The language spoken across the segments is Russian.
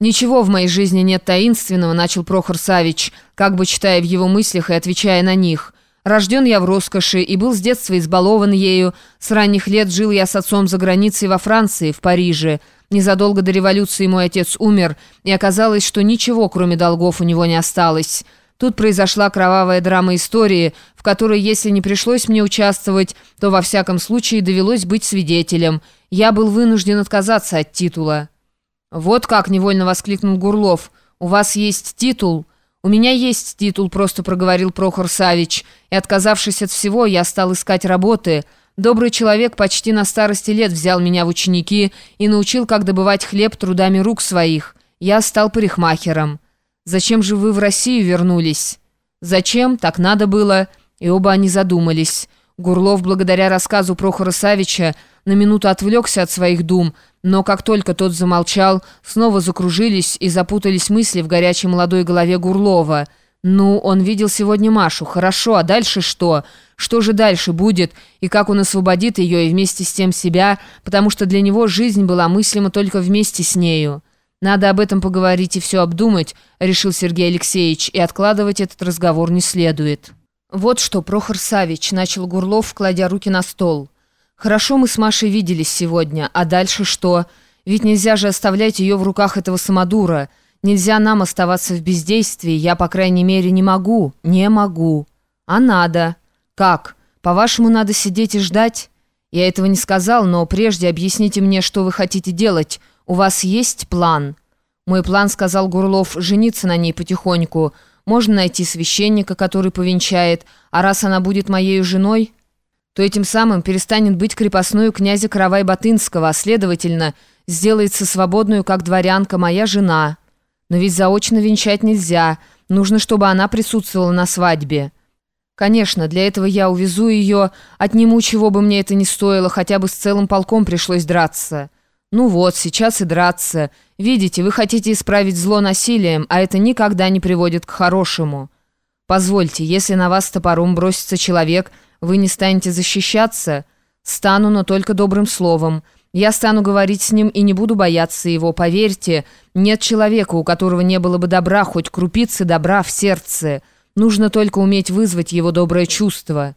«Ничего в моей жизни нет таинственного», — начал Прохор Савич, как бы читая в его мыслях и отвечая на них. «Рожден я в роскоши и был с детства избалован ею. С ранних лет жил я с отцом за границей во Франции, в Париже. Незадолго до революции мой отец умер, и оказалось, что ничего, кроме долгов, у него не осталось». Тут произошла кровавая драма истории, в которой, если не пришлось мне участвовать, то во всяком случае довелось быть свидетелем. Я был вынужден отказаться от титула. «Вот как!» — невольно воскликнул Гурлов. «У вас есть титул?» «У меня есть титул», — просто проговорил Прохор Савич. «И отказавшись от всего, я стал искать работы. Добрый человек почти на старости лет взял меня в ученики и научил, как добывать хлеб трудами рук своих. Я стал парикмахером». «Зачем же вы в Россию вернулись?» «Зачем? Так надо было». И оба они задумались. Гурлов, благодаря рассказу Прохора Савича, на минуту отвлекся от своих дум, но как только тот замолчал, снова закружились и запутались мысли в горячей молодой голове Гурлова. «Ну, он видел сегодня Машу, хорошо, а дальше что? Что же дальше будет, и как он освободит ее и вместе с тем себя, потому что для него жизнь была мыслима только вместе с нею?» «Надо об этом поговорить и все обдумать», — решил Сергей Алексеевич, «и откладывать этот разговор не следует». «Вот что, Прохор Савич», — начал Гурлов, кладя руки на стол. «Хорошо мы с Машей виделись сегодня, а дальше что? Ведь нельзя же оставлять ее в руках этого самодура. Нельзя нам оставаться в бездействии, я, по крайней мере, не могу, не могу. А надо. Как? По-вашему, надо сидеть и ждать? Я этого не сказал, но прежде объясните мне, что вы хотите делать. У вас есть план?» «Мой план, — сказал Гурлов, — жениться на ней потихоньку». Можно найти священника, который повенчает, а раз она будет моей женой, то этим самым перестанет быть крепостной князя Каравай-Батынского, а следовательно, сделается свободную, как дворянка, моя жена. Но ведь заочно венчать нельзя, нужно, чтобы она присутствовала на свадьбе. Конечно, для этого я увезу ее, отниму, чего бы мне это ни стоило, хотя бы с целым полком пришлось драться». «Ну вот, сейчас и драться. Видите, вы хотите исправить зло насилием, а это никогда не приводит к хорошему. Позвольте, если на вас топором бросится человек, вы не станете защищаться? Стану, но только добрым словом. Я стану говорить с ним и не буду бояться его, поверьте. Нет человека, у которого не было бы добра, хоть крупицы добра в сердце. Нужно только уметь вызвать его доброе чувство».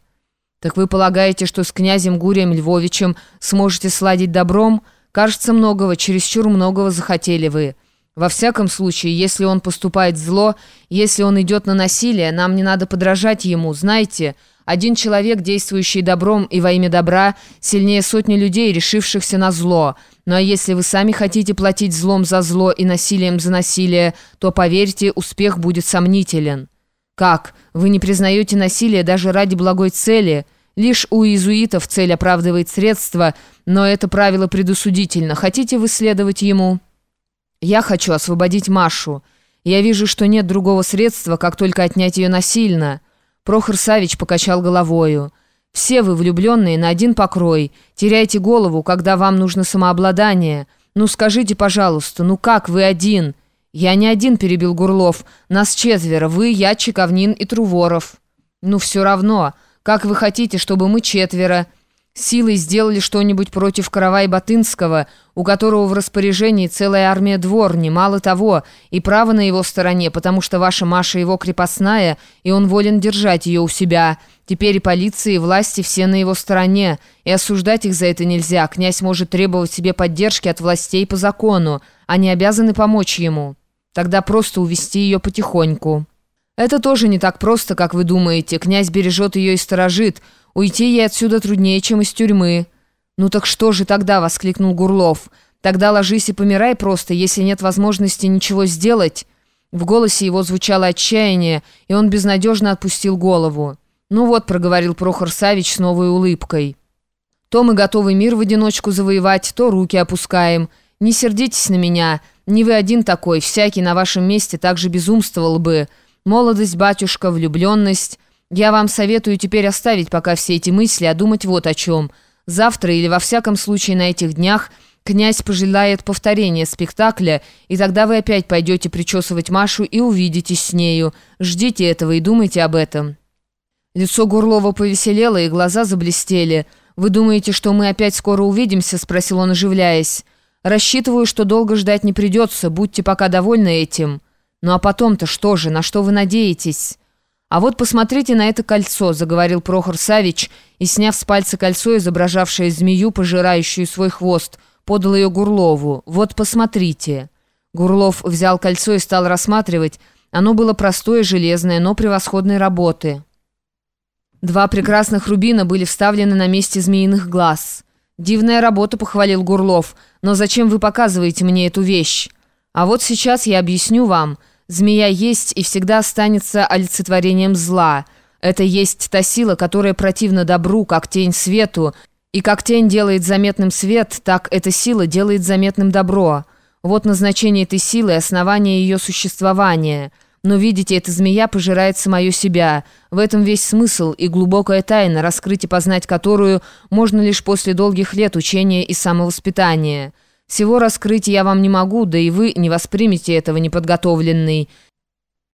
«Так вы полагаете, что с князем Гурием Львовичем сможете сладить добром?» Кажется, многого, чересчур многого захотели вы. Во всяком случае, если он поступает зло, если он идет на насилие, нам не надо подражать ему, знаете. Один человек, действующий добром и во имя добра, сильнее сотни людей, решившихся на зло. Ну а если вы сами хотите платить злом за зло и насилием за насилие, то, поверьте, успех будет сомнителен. Как? Вы не признаете насилие даже ради благой цели – Лишь у иезуитов цель оправдывает средства, но это правило предусудительно. Хотите вы следовать ему? Я хочу освободить Машу. Я вижу, что нет другого средства, как только отнять ее насильно. Прохор Савич покачал головою. Все вы, влюбленные, на один покрой. Теряйте голову, когда вам нужно самообладание. Ну скажите, пожалуйста, ну как вы один? Я не один, перебил Гурлов. Нас четверо. Вы, я, Чековнин и Труворов. Ну все равно... Как вы хотите, чтобы мы четверо силой сделали что-нибудь против Каравай-Батынского, у которого в распоряжении целая армия дворни, мало того, и право на его стороне, потому что ваша Маша его крепостная, и он волен держать ее у себя. Теперь и полиция, и власти все на его стороне, и осуждать их за это нельзя. Князь может требовать себе поддержки от властей по закону, они обязаны помочь ему. Тогда просто увести ее потихоньку». «Это тоже не так просто, как вы думаете. Князь бережет ее и сторожит. Уйти ей отсюда труднее, чем из тюрьмы». «Ну так что же тогда?» — воскликнул Гурлов. «Тогда ложись и помирай просто, если нет возможности ничего сделать». В голосе его звучало отчаяние, и он безнадежно отпустил голову. «Ну вот», — проговорил Прохор Савич с новой улыбкой. «То мы готовы мир в одиночку завоевать, то руки опускаем. Не сердитесь на меня. Не вы один такой, всякий на вашем месте так же безумствовал бы». Молодость, батюшка, влюбленность. Я вам советую теперь оставить пока все эти мысли, а думать вот о чем. Завтра или во всяком случае на этих днях князь пожелает повторения спектакля, и тогда вы опять пойдете причесывать Машу и увидитесь с нею. Ждите этого и думайте об этом». Лицо Гурлова повеселело, и глаза заблестели. «Вы думаете, что мы опять скоро увидимся?» — спросил он, оживляясь. Рассчитываю, что долго ждать не придется, будьте пока довольны этим. Ну а потом-то что же, на что вы надеетесь?» «А вот посмотрите на это кольцо», — заговорил Прохор Савич, и, сняв с пальца кольцо, изображавшее змею, пожирающую свой хвост, подал ее Гурлову. «Вот посмотрите». Гурлов взял кольцо и стал рассматривать. Оно было простое, железное, но превосходной работы. Два прекрасных рубина были вставлены на месте змеиных глаз. «Дивная работа», — похвалил Гурлов. «Но зачем вы показываете мне эту вещь?» «А вот сейчас я объясню вам». Змея есть и всегда останется олицетворением зла. Это есть та сила, которая противна добру, как тень свету, и как тень делает заметным свет, так эта сила делает заметным добро. Вот назначение этой силы и основание ее существования. Но, видите, эта змея пожирает самое себя. В этом весь смысл и глубокая тайна, раскрыть и познать которую можно лишь после долгих лет учения и самовоспитания». Всего раскрыть я вам не могу, да и вы не воспримете этого неподготовленный.